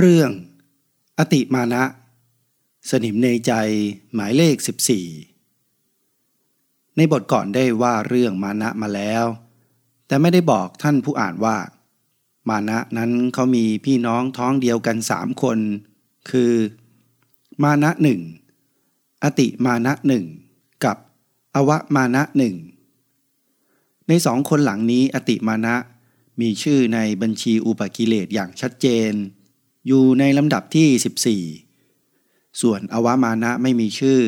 เรื่อง อติมานะ สนิมในใจหมายเลข 14 ในบทก่อนได้ว่าเรื่องมานะมาแล้ว แต่ไม่ได้บอกท่านผู้อ่านว่า มานะนั้นเขามีพี่น้องท้องเดียวกันสามคน คือ มานะหนึ่งอติมานะหนึ่งกับอวมานะหนึ่งในสองคนหลังนี้อติมานะมีชื่อในบัญชีอุปกิเลสอย่างชัดเจน อยู่ในลำดับที่ 14 ส่วนอวามานะไม่มีชื่อ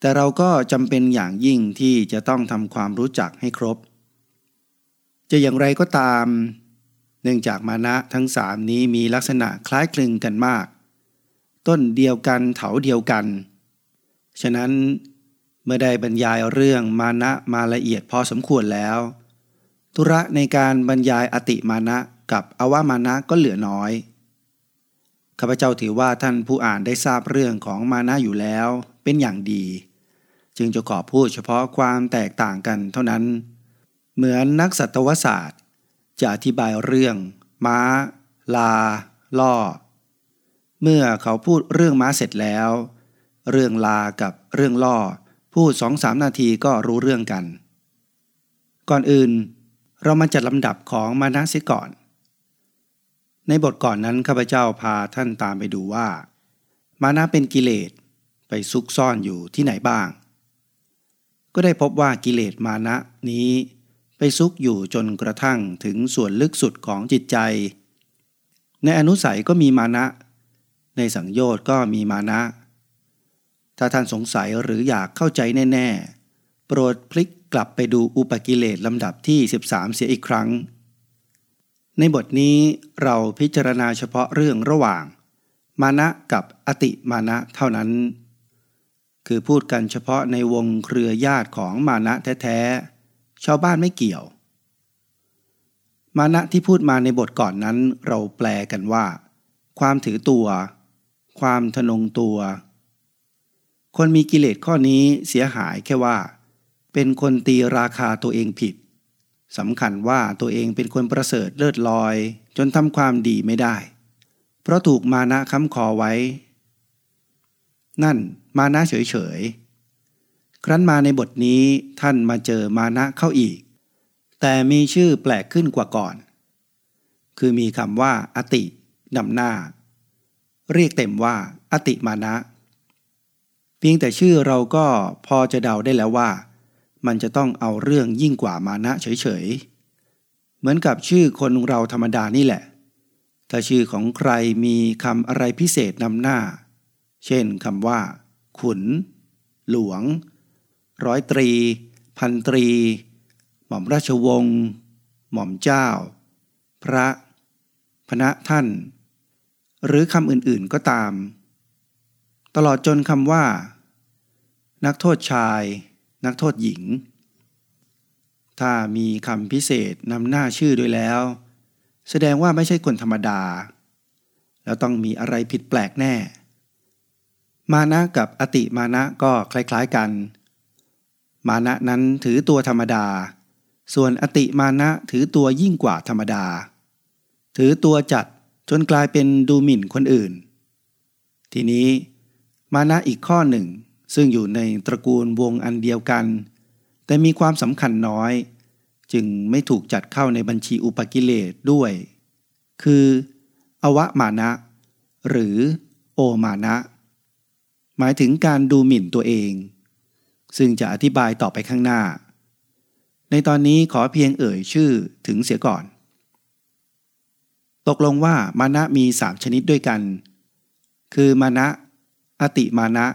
แต่เราก็จำเป็นอย่างยิ่งที่จะต้องทำความรู้จักให้ครบ จะอย่างไรก็ตาม เนื่องจากมานะทั้งสามนี้มีลักษณะคล้ายคลึงกันมาก ต้นเดียวกันเถาเดียวกัน ฉะนั้นเมื่อได้บรรยายเรื่องมานะมาละเอียดพอสมควรแล้ว ธุระในการบรรยายอติมานะกับอวามานะก็เหลือน้อย ข้าพเจ้าถือว่าท่านผู้อ่านได้ทราบเรื่องของมานะอยู่แล้ว เป็นอย่างดี จึงจะขอพูดเฉพาะความแตกต่างกันเท่านั้น เหมือนนักสัตวศาสตร์ จะอธิบายเรื่อง ม้า ลา ล่อ เมื่อเขาพูดเรื่องม้าเสร็จแล้ว เรื่องลากับเรื่องล่อ พูดสองสามนาทีก็รู้เรื่องกัน ก่อนอื่น เรามาจัดลำดับของมานะเสียก่อน ในบทก่อนนั้นข้าพเจ้าพาท่านตามไปดูว่า มานะเป็นกิเลสไปซุกซ่อนอยู่ที่ไหนบ้าง ก็ได้พบว่ากิเลสมานะนี้ไปซุกอยู่จนกระทั่งถึงส่วนลึกสุดของจิตใจ ในอนุสัยก็มีมานะ ในสังโยชน์ก็มีมานะ ถ้าท่านสงสัยหรืออยากเข้าใจแน่ ๆ โปรดพลิกกลับไปดูอุปกิเลสลำดับที่ 13 เสียอีกครั้ง ในบทนี้เราพิจารณาเฉพาะเรื่องระหว่าง มานะกับอติมานะเท่านั้น คือพูดกันเฉพาะในวงเครือญาติของมานะแท้ๆ ชาวบ้านไม่เกี่ยว มานะที่พูดมาในบทก่อนนั้นเราแปลกันว่า ความถือตัว ความทนงตัว คนมีกิเลสข้อนี้เสียหายแค่ว่า เป็นคนตีราคาตัวเองผิด สำคัญว่าตัวเองเป็นคนประเสริฐเลิศลอย จนทำความดีไม่ได้ เพราะถูกมานะค้ำคอไว้ นั่นมานะเฉยๆ ครั้นมาในบทนี้ท่านมาเจอมานะเข้าอีก แต่มีชื่อแปลกขึ้นกว่าก่อน คือมีคำว่า อตินำหน้า เรียกเต็มว่า อติมานะ เพียงแต่ชื่อเราก็พอจะเดาได้แล้วว่า มันจะต้องเอาเรื่องยิ่งกว่ามานะเฉยๆ เหมือนกับชื่อคนเราธรรมดานี่แหละ ถ้าชื่อของใครมีคำอะไรพิเศษนำหน้า เช่นคำว่า ขุน หลวง ร้อยตรี พันตรี หม่อมราชวงศ์หม่อมเจ้า พระ พระท่าน หรือคำอื่นๆก็ตาม ตลอดจนคำว่า นักโทษชาย นักโทษหญิง ถ้ามีคำพิเศษนำหน้าชื่อด้วยแล้ว แสดงว่าไม่ใช่คนธรรมดา แล้วต้องมีอะไรผิดแปลกแน่ มานะกับอติมานะก็คล้ายๆกัน มานะนั้นถือตัวธรรมดา ส่วนอติมานะถือตัวยิ่งกว่าธรรมดา ถือตัวจัดจนกลายเป็นดูหมิ่นคนอื่น ทีนี้มานะอีกข้อหนึ่ง ซึ่งอยู่ในตระกูลวงอันเดียวกัน แต่มีความสำคัญน้อย จึงไม่ถูกจัดเข้าในบัญชีอุปกิเลสด้วย คือ อวมานะ หรือโอมานะ หมายถึงการดูหมิ่นตัวเอง ซึ่งจะอธิบายต่อไปข้างหน้า ในตอนนี้ขอเพียงเอ่ยชื่อถึงเสียก่อน ตกลงว่ามานะมีสามชนิดด้วยกัน คือมานะ อติมานะ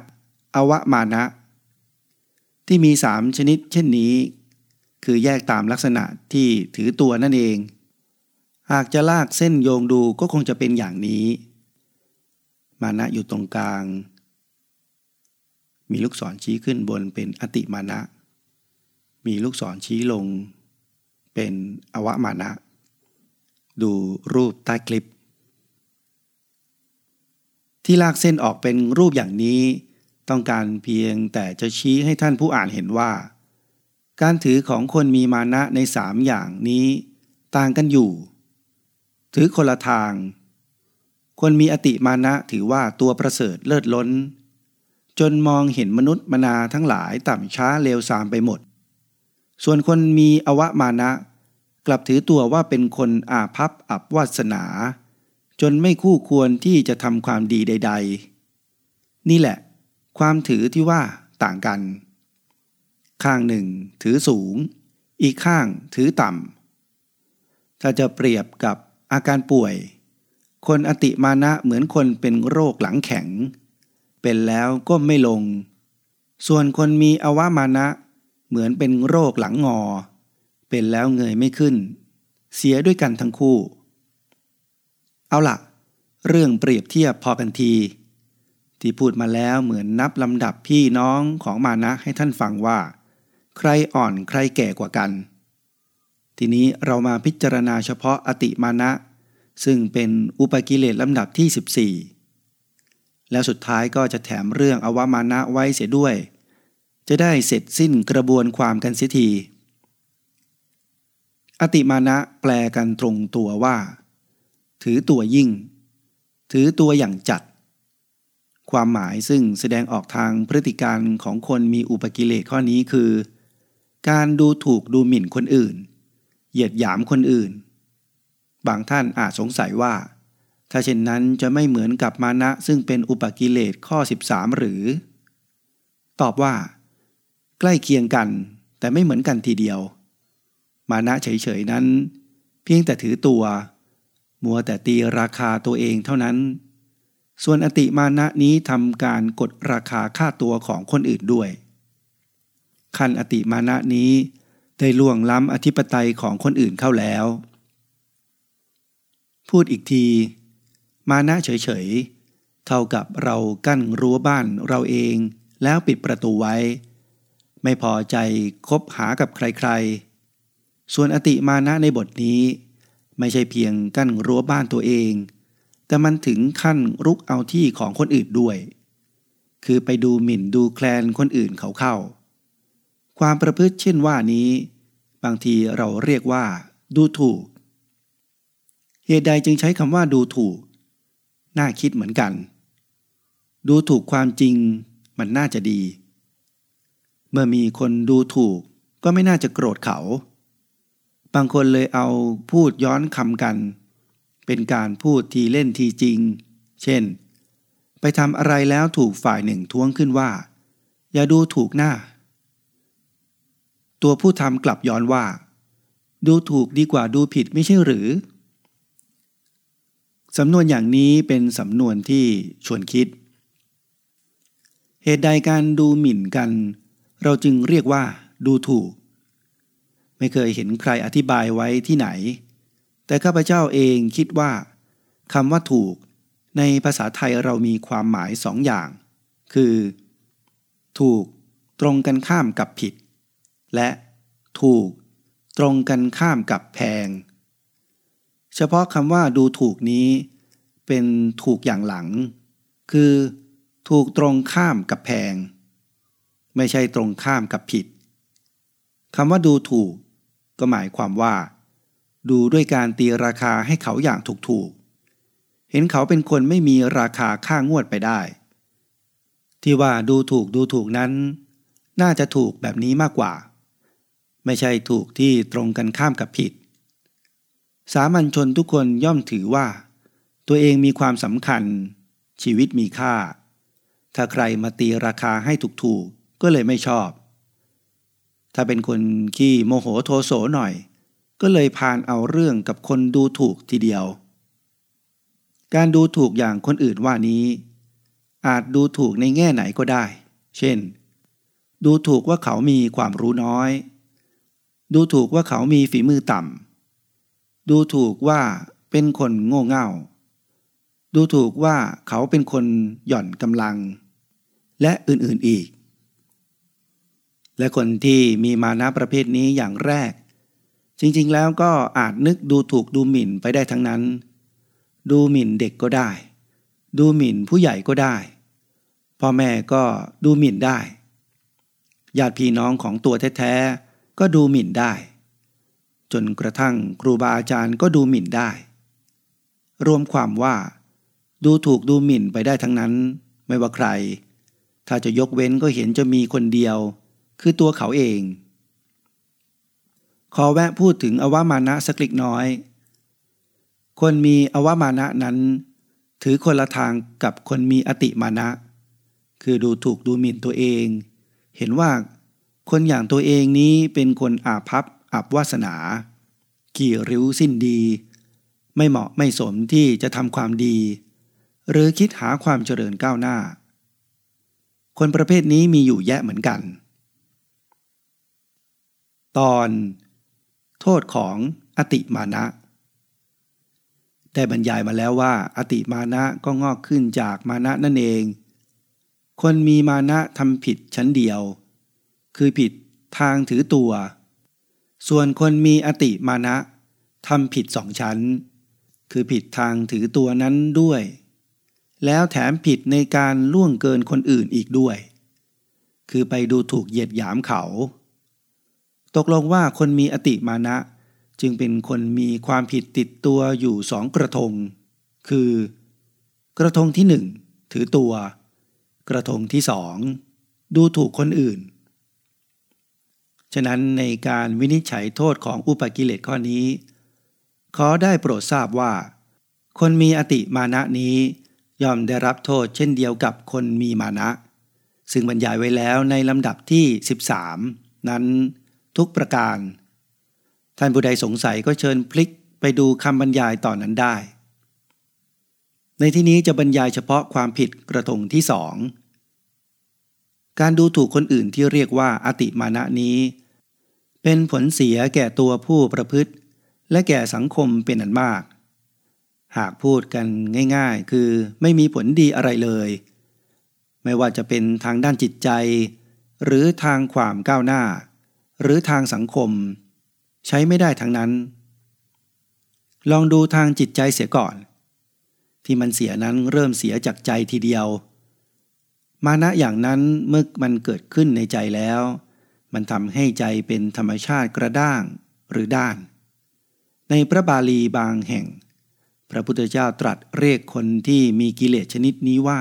อวมานะ ที่มีสามชนิดเช่นนี้ คือแยกตามลักษณะที่ถือตัวนั่นเอง หากจะลากเส้นโยงดูก็คงจะเป็นอย่างนี้ มานะอยู่ตรงกลาง มีลูกศรชี้ขึ้นบนเป็นอติมานะ มีลูกศรชี้ลง เป็นอวมานะ ดูรูปใต้คลิปที่ลากเส้นออกเป็นรูปอย่างนี้ ต้องการเพียงแต่จะชี้ให้ท่านผู้อ่านเห็นว่า การถือของคนมีมานะในสามอย่างนี้ ต่างกันอยู่ ถือคนละทาง คนมีอติมานะถือว่าตัวประเสริฐเลิศล้น จนมองเห็นมนุษย์มนาทั้งหลายต่ำช้าเลวทรามไปหมด ส่วนคนมีอวมานะ กลับถือตัวว่าเป็นคนอาภัพอับวาสนา จนไม่คู่ควรที่จะทำความดีใด ๆ นี่แหละ ความถือที่ว่าต่างกัน ข้างหนึ่งถือสูง อีกข้างถือต่ำ ถ้าจะเปรียบกับอาการป่วย คนอติมานะเหมือนคนเป็นโรคหลังแข็ง เป็นแล้วก็ไม่ลง ส่วนคนมีอวามานะ เหมือนเป็นโรคหลังงอ เป็นแล้วเงยไม่ขึ้น เสียด้วยกันทั้งคู่ เอาละเรื่องเปรียบเทียบพอกันที ที่พูดมาแล้วเหมือนนับลำดับพี่น้องของมานะให้ท่านฟังว่า ใครอ่อนใครแก่กว่ากัน ทีนี้เรามาพิจารณาเฉพาะอติมานะ ซึ่งเป็นอุปกิเลสลำดับที่ 14 แล้วสุดท้ายก็จะแถมเรื่องอวมานะไว้เสียด้วย จะได้เสร็จสิ้นกระบวนความกันเสียทีอติมานะแปลกันตรงตัวว่า ถือตัวยิ่ง ถือตัวอย่างจัด ความหมายซึ่งแสดงออกทางพฤติการของคนมีอุปกิเลสข้อนี้คือ การดูถูกดูหมิ่นคนอื่น เหยียดหยามคนอื่น บางท่านอาจสงสัยว่า ถ้าเช่นนั้นจะไม่เหมือนกับมานะซึ่งเป็นอุปกิเลสข้อ 13 หรือ ตอบว่า ใกล้เคียงกันแต่ไม่เหมือนกันทีเดียว มานะเฉยๆนั้น เพียงแต่ถือตัว มัวแต่ตีราคาตัวเองเท่านั้น ส่วนอติมานะนี้ทำการกดราคาค่าตัวของคนอื่นด้วย ขั้นอติมานะนี้ได้ล่วงล้ำอธิปไตยของคนอื่นเข้าแล้ว พูดอีกที มานะเฉยๆ เท่ากับเรากั้นรั้วบ้านเราเองแล้วปิดประตูไว้ ไม่พอใจคบหากับใครๆ ส่วนอติมานะในบทนี้ ไม่ใช่เพียงกั้นรั้วบ้านตัวเอง แต่มันถึงขั้นรุกเอาที่ของคนอื่นด้วย คือไปดูหมิ่นดูแคลนคนอื่นเขาเข้า ความประพฤติเช่นว่านี้ บางทีเราเรียกว่า ดูถูก เหตุใดจึงใช้คำว่าดูถูก น่าคิดเหมือนกัน ดูถูกความจริงมันน่าจะดี เมื่อมีคนดูถูกก็ไม่น่าจะโกรธเขา บางคนเลยเอาพูดย้อนคำกัน เป็นการพูดทีเล่นทีจริง เช่น ไปทำอะไรแล้วถูกฝ่ายหนึ่งท้วงขึ้นว่า อย่าดูถูกหน้า ตัวผู้ทำกลับย้อนว่า ดูถูกดีกว่าดูผิดไม่ใช่หรือ สำนวนอย่างนี้เป็นสำนวนที่ชวนคิด เหตุใดการดูหมิ่นกัน เราจึงเรียกว่า ดูถูก ไม่เคยเห็นใครอธิบายไว้ที่ไหน แต่ข้าพเจ้าเองคิดว่าคำว่าถูก ในภาษาไทยเรามีความหมายสองอย่าง คือ ถูกตรงกันข้ามกับผิด และถูกตรงกันข้ามกับแพง เฉพาะคำว่าดูถูกนี้ เป็นถูกอย่างหลัง คือ ถูกตรงข้ามกับแพง ไม่ใช่ตรงข้ามกับผิดคำว่าดูถูก ก็หมายความว่า ดูด้วยการตีราคาให้เขาอย่างถูกๆ เห็นเขาเป็นคนไม่มีราคาค่างวดไปได้ ที่ว่าดูถูกดูถูกนั้น น่าจะถูกแบบนี้มากกว่า ไม่ใช่ถูกที่ตรงกันข้ามกับผิด สามัญชนทุกคนย่อมถือว่า ตัวเองมีความสำคัญ ชีวิตมีค่า ถ้าใครมาตีราคาให้ถูกๆ ก็เลยไม่ชอบ ถ้าเป็นคนขี้โมโหโทโสหน่อย ก็เลยพานเอาเรื่องกับคนดูถูกทีเดียว การดูถูกอย่างคนอื่นว่านี้ อาจดูถูกในแง่ไหนก็ได้ เช่น ดูถูกว่าเขามีความรู้น้อย ดูถูกว่าเขามีฝีมือต่ำ ดูถูกว่าเป็นคนโง่เง่า ดูถูกว่าเขาเป็นคนหย่อนกำลัง และอื่นๆอีก และคนที่มีมานะประเภทนี้อย่างแรก จริงๆแล้วก็อาจนึกดูถูกดูหมิ่นไปได้ทั้งนั้น ดูหมิ่นเด็กก็ได้ ดูหมิ่นผู้ใหญ่ก็ได้ พ่อแม่ก็ดูหมิ่นได้ ญาติพี่น้องของตัวแท้ๆก็ดูหมิ่นได้ จนกระทั่งครูบาอาจารย์ก็ดูหมิ่นได้ รวมความว่า ดูถูกดูหมิ่นไปได้ทั้งนั้น ไม่ว่าใคร ถ้าจะยกเว้นก็เห็นจะมีคนเดียว คือตัวเขาเอง ขอแวะพูดถึงอวมานะสักเล็กน้อย คนมีอวมานะนั้น ถือคนละทางกับคนมีอติมานะ คือดูถูกดูหมิ่นตัวเอง เห็นว่าคนอย่างตัวเองนี้เป็นคนอาภัพอับวาสนา กี่ริ้วสิ้นดี ไม่เหมาะไม่สมที่จะทำความดี หรือคิดหาความเจริญก้าวหน้า คนประเภทนี้มีอยู่แยะเหมือนกัน ตอน โทษของอติมานะ ได้บรรยายมาแล้วว่า อติมานะก็งอกขึ้นจากมานะนั่นเอง คนมีมานะทำผิดชั้นเดียว คือผิดทางถือตัว ส่วนคนมีอติมานะทำผิดสองชั้น คือผิดทางถือตัวนั้นด้วย แล้วแถมผิดในการล่วงเกินคนอื่นอีกด้วย คือไปดูถูกเหยียดหยามเขา ตกลงว่าคนมีอติมานะ จึงเป็นคนมีความผิดติดตัวอยู่สองกระทง คือ กระทงที่หนึ่งถือตัว กระทงที่สองดูถูกคนอื่น ฉะนั้นในการวินิจฉัยโทษของอุปกิเลสข้อนี้ ขอได้โปรดทราบว่า คนมีอติมานะนี้ย่อมได้รับโทษเช่นเดียวกับคนมีมานะ ซึ่งบรรยายไว้แล้วในลำดับที่ 13 นั้น ทุกประการ ท่านผู้ใดสงสัยก็เชิญพลิกไปดูคำบรรยายต่อนนั้นได้ ในที่นี้จะบรรยายเฉพาะความผิดกระทงที่สองการดูถูกคนอื่นที่เรียกว่าอติมานะนี้ เป็นผลเสียแก่ตัวผู้ประพฤติ และแก่สังคมเป็นอันมาก หากพูดกันง่ายๆ คือไม่มีผลดีอะไรเลย ไม่ว่าจะเป็นทางด้านจิตใจ หรือทางความก้าวหน้า หรือทางสังคม ใช้ไม่ได้ทั้งนั้น ลองดูทางจิตใจเสียก่อน ที่มันเสียนั้นเริ่มเสียจากใจทีเดียว มานะอย่างนั้นเมื่อมันเกิดขึ้นในใจแล้ว มันทำให้ใจเป็นธรรมชาติกระด้างหรือด้าน ในพระบาลีบางแห่ง พระพุทธเจ้าตรัสเรียกคนที่มีกิเลสชนิดนี้ว่า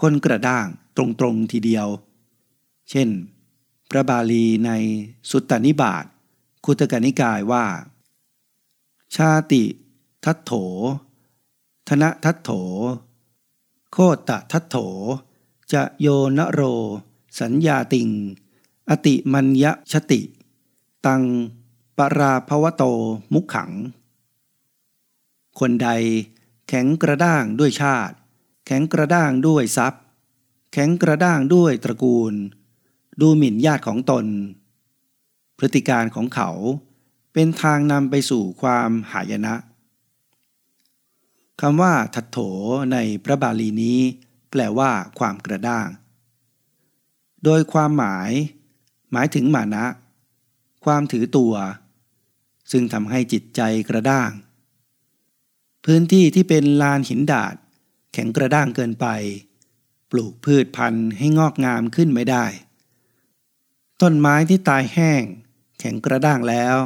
คนกระด้างตรงๆทีเดียว เช่น ระบาลีในสุตตนิบาตคุตกนิกายว่า ชาติทัตโถ ธนทัตโถ โคตทัตโถ จะโยนโร สัญญาติง อติมัญยชติ ตังปราภวโตมุขขัง คนใดแข็งกระด้างด้วยชาติ แข็งกระด้างด้วยทรัพย์ แข็งกระด้างด้วยตระกูล ดูหมิ่นญาติของตน พฤติการของเขาเป็นทางนำไปสู่ความหายนะคำว่าทัดโถในพระบาลีนี้ แปลว่าความกระด้าง โดยความหมาย หมายถึงมานะ ความถือตัว ซึ่งทำให้จิตใจกระด้าง พื้นที่ที่เป็นลานหินดาดแข็งกระด้างเกินไป ปลูกพืชพันธุ์ให้งอกงามขึ้นไม่ได้ ต้นไม้ที่ตายแห้ง แข็งกระด้างแล้ว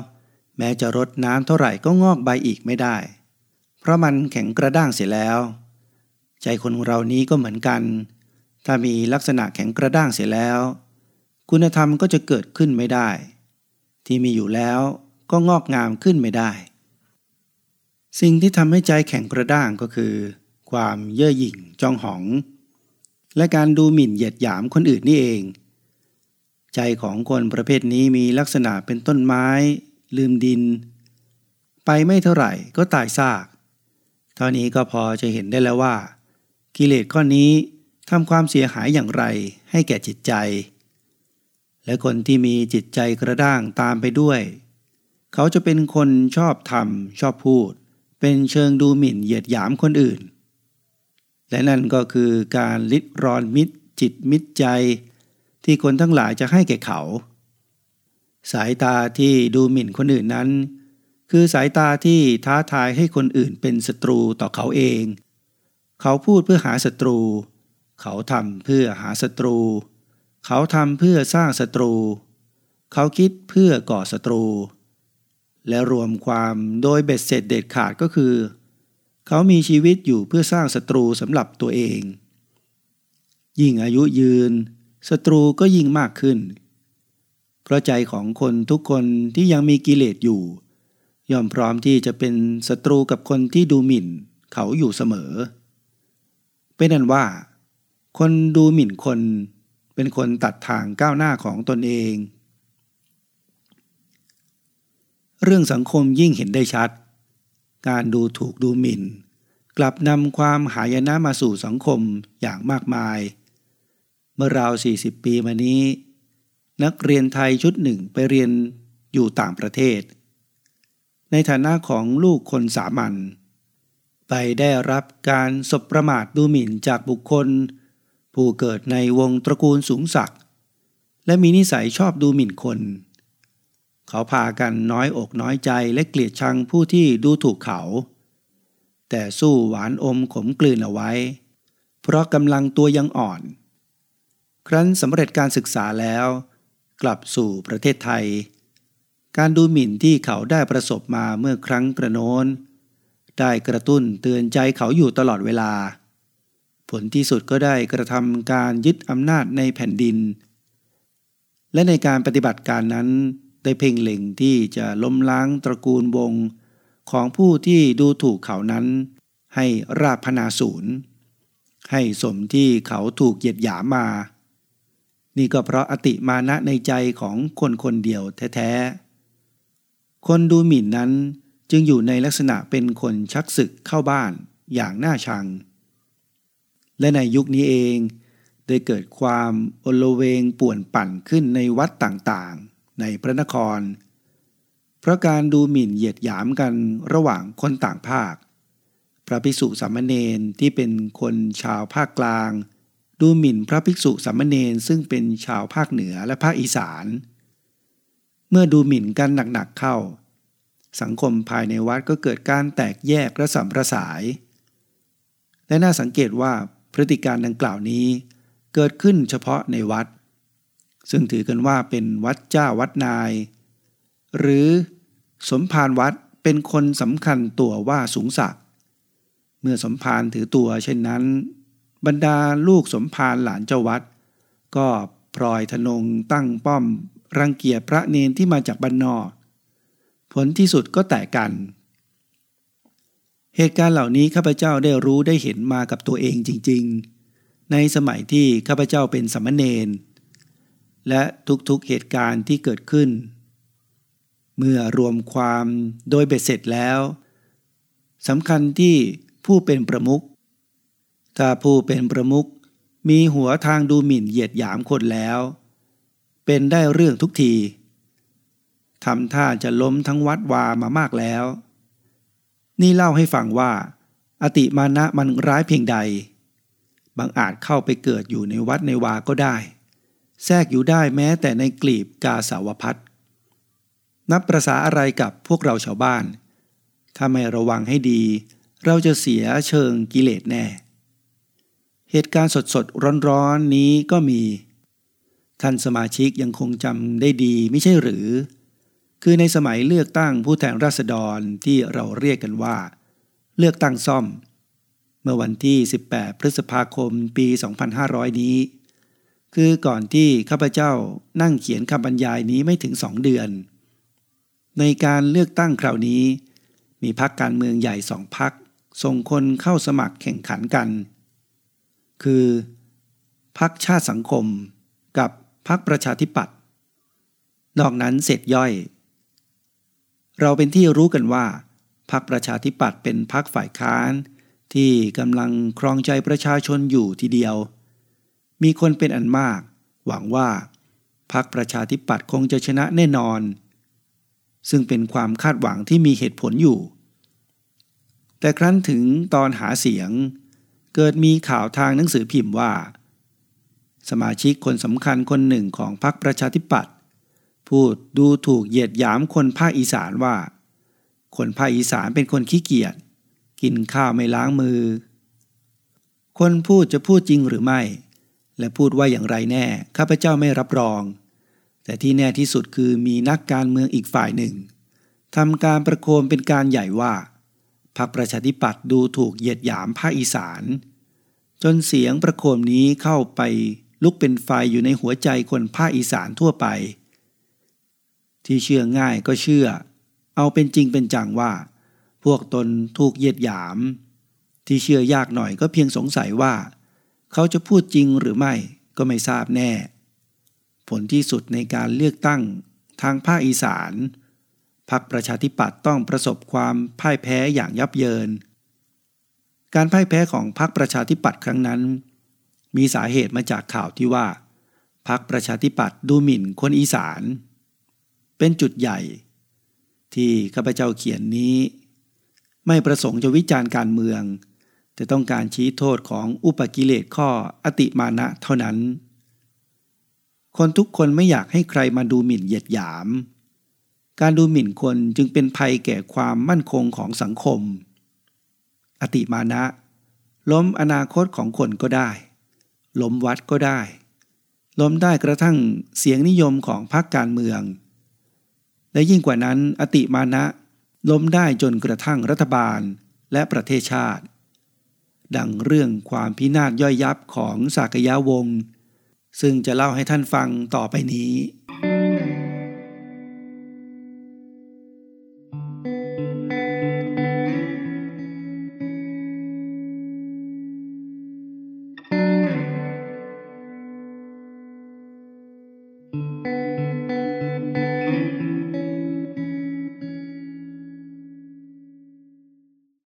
แม้จะรดน้ำเท่าไหร่ก็งอกใบอีกไม่ได้ เพราะมันแข็งกระด้างเสียแล้ว ใจคนเรานี้ก็เหมือนกัน ถ้ามีลักษณะแข็งกระด้างเสียแล้ว คุณธรรมก็จะเกิดขึ้นไม่ได้ ที่มีอยู่แล้วก็งอกงามขึ้นไม่ได้ สิ่งที่ทำให้ใจแข็งกระด้างก็คือ ความเย่อหยิ่งจองหอง และการดูหมิ่นเหยียดหยามคนอื่นนี่เอง ใจของคนประเภทนี้มีลักษณะเป็นต้นไม้ ลืมดิน ไปไม่เท่าไหร่ก็ตายซาก เท่านี้ก็พอจะเห็นได้แล้วว่า กิเลสข้อนี้ทำความเสียหายอย่างไรให้แก่จิตใจ และคนที่มีจิตใจกระด้างตามไปด้วย เขาจะเป็นคนชอบทำชอบพูด เป็นเชิงดูหมิ่นเหยียดหยามคนอื่น และนั่นก็คือการลิดรอนมิตรจิตมิตรใจ ที่คนทั้งหลายจะให้แก่เขา สายตาที่ดูหมิ่นคนอื่นนั้น คือสายตาที่ท้าทายให้คนอื่นเป็นศัตรูต่อเขาเอง เขาพูดเพื่อหาศัตรู เขาทำเพื่อหาศัตรู เขาทำเพื่อสร้างศัตรู เขาคิดเพื่อก่อศัตรู และรวมความโดยเบ็ดเสร็จเด็ดขาดก็คือ เขามีชีวิตอยู่เพื่อสร้างศัตรูสำหรับตัวเองยิ่งอายุยืน ศัตรูก็ยิ่งมากขึ้น เพราะใจของคนทุกคนที่ยังมีกิเลสอยู่ ย่อมพร้อมที่จะเป็นศัตรูกับคนที่ดูหมิ่นเขาอยู่เสมอ เป็นนั้นว่า คนดูหมิ่นคนเป็นคนตัดทางก้าวหน้าของตนเอง เรื่องสังคมยิ่งเห็นได้ชัด การดูถูกดูหมิ่น กลับนำความหายนะมาสู่สังคมอย่างมากมาย มื่อราว 40 ปีมานี้ นักเรียนไทยชุดหนึ่งไปเรียนอยู่ต่างประเทศ ในฐานะของลูกคนสามัญไปได้รับการสบประมาทดูหมิ่นจากบุคคล ผู้เกิดในวงตระกูลสูงศักดิ์และมีนิสัยชอบดูหมิ่นคน เขาพากันน้อยอกน้อยใจและเกลียดชังผู้ที่ดูถูกเขา แต่สู้หวานอมขมกลืนเอาไว้ เพราะกำลังตัวยังอ่อน ครั้นสำเร็จการศึกษาแล้ว กลับสู่ประเทศไทย การดูหมิ่นที่เขาได้ประสบมาเมื่อครั้งกระโน้น ได้กระตุ้นเตือนใจเขาอยู่ตลอดเวลา ผลที่สุดก็ได้กระทำการยึดอำนาจในแผ่นดิน และในการปฏิบัติการนั้นได้เพ่งเล็งที่จะล้มล้างตระกูลวงของผู้ที่ดูถูกเขานั้น ให้ราพนาศูนย์ให้สมที่เขาถูกเหยียดหยามมา นี่ก็เพราะอติมานะในใจของคนคนเดียวแท้ๆ คนดูหมิ่นนั้นจึงอยู่ในลักษณะเป็นคนชักศึกเข้าบ้านอย่างน่าชัง และในยุคนี้เองได้เกิดความอลเวงป่วนปั่นขึ้นในวัดต่างๆ ในพระนคร เพราะการดูหมิ่นเหยียดหยามกันระหว่างคนต่างภาค พระภิกษุสามเณรที่เป็นคนชาวภาคกลาง ดูหมิ่นพระภิกษุสามเณรซึ่งเป็นชาวภาคเหนือและภาคอีสาน เมื่อดูหมิ่นกันหนักๆเข้า สังคมภายในวัดก็เกิดการแตกแยกระสัมระสาย และน่าสังเกตว่าพฤติการดังกล่าวนี้ เกิดขึ้นเฉพาะในวัด ซึ่งถือกันว่าเป็นวัดเจ้าวัดนาย หรือสมภารวัดเป็นคนสำคัญตัวว่าสูงสักเมื่อสมภารถือตัวเช่นนั้น บรรดาลูกสมภารหลานเจ้าวัด ก็พลอยทนงตั้งป้อม รังเกียจพระเนนที่มาจากบ้านนอก ผลที่สุดก็แตกกัน เหตุการณ์เหล่านี้ข้าพเจ้าได้รู้ได้เห็นมากับตัวเองจริง ๆ ในสมัยที่ข้าพเจ้าเป็นสมณเณรและทุกๆเหตุการณ์ที่เกิดขึ้น เมื่อรวมความโดยเบ็ดเสร็จแล้วสำคัญที่ผู้เป็นประมุข ถ้าผู้เป็นประมุขมีหัวทางดูหมิ่นเหยียดหยามคนแล้ว เป็นได้เรื่องทุกทีทำท่าจะล้มทั้งวัดวามามากแล้ว นี่เล่าให้ฟังว่า อติมานะมันร้ายเพียงใด บางอาจเข้าไปเกิดอยู่ในวัดในวาก็ได้ แทรกอยู่ได้แม้แต่ในกลีบกาสาวพัดนับประษาอะไรกับพวกเราชาวบ้าน ถ้าไม่ระวังให้ดี เราจะเสียเชิงกิเลสแน่ เหตุการณ์สดๆ ร้อนๆ นี้ก็มี ท่านสมาชิกยังคงจำได้ดีไม่ใช่หรือ คือในสมัยเลือกตั้งผู้แทนราษฎรที่เราเรียกกันว่า เลือกตั้งซ่อม เมื่อวันที่ 18 พฤษภาคมปี 2500 นี้ คือก่อนที่ข้าพเจ้านั่งเขียนคำบรรยายนี้ไม่ถึงสองเดือน ในการเลือกตั้งคราวนี้ มีพักการเมืองใหญ่สองพักส่งคนเข้าสมัครแข่งขันกัน คือพักชาติสังคมกับพรรคประชาธิปัตย์นอกนั้นเสร็จย่อย เราเป็นที่รู้กันว่าพรรคประชาธิปัตย์เป็นพรรคฝ่ายค้านที่กำลังครองใจประชาชนอยู่ทีเดียว มีคนเป็นอันมาก หวังว่าพรรคประชาธิปัตย์คงจะชนะแน่นอน ซึ่งเป็นความคาดหวังที่มีเหตุผลอยู่ แต่ครั้นถึงตอนหาเสียง เกิดมีข่าวทางหนังสือพิมพ์ว่า สมาชิกคนสำคัญคนหนึ่งของพรรคประชาธิปัตย์พูดดูถูกเหยียดหยามคนภาคอีสานว่า คนภาคอีสานเป็นคนขี้เกียจกินข้าวไม่ล้างมือ คนพูดจะพูดจริงหรือไม่ และพูดว่าอย่างไรแน่ข้าพเจ้าไม่รับรอง แต่ที่แน่ที่สุดคือมีนักการเมืองอีกฝ่ายหนึ่งทำการประโคมเป็นการใหญ่ว่า พรรคประชาธิปัตย์ดูถูกเหยียดหยามภาคอีสาน จนเสียงประโคมนี้เข้าไปลุกเป็นไฟอยู่ในหัวใจคนภาคอีสานทั่วไป ที่เชื่อง่ายก็เชื่อ เอาเป็นจริงเป็นจังว่า พวกตนถูกเหยียดหยาม ที่เชื่อยากหน่อยก็เพียงสงสัยว่า เขาจะพูดจริงหรือไม่ก็ไม่ทราบแน่ ผลที่สุดในการเลือกตั้งทางภาคอีสาน พรรคประชาธิปัตย์ต้องประสบความพ่ายแพ้อย่างยับเยิน การพ่ายแพ้ของพรรคประชาธิปัตย์ครั้งนั้น มีสาเหตุมาจากข่าวที่ว่าพรรคประชาธิปัตย์ดูหมิ่นคนอีสาน เป็นจุดใหญ่ ที่ข้าพเจ้าเขียนนี้ ไม่ประสงค์จะวิจารณ์การเมือง แต่ต้องการชี้โทษของอุปกิเลสข้ออติมานะเท่านั้น คนทุกคนไม่อยากให้ใครมาดูหมิ่นเหยียดหยาม การดูหมิ่นคนจึงเป็นภัยแก่ความมั่นคงของสังคม อติมานะ ล้มอนาคตของคนก็ได้ ล้มวัดก็ได้ ล้มได้กระทั่งเสียงนิยมของพรรคการเมือง และยิ่งกว่านั้น อติมานะ ล้มได้จนกระทั่งรัฐบาลและประเทศชาติ ดังเรื่องความพินาศย่อยยับของสากยาวงศ์ซึ่งจะเล่าให้ท่านฟังต่อไปนี้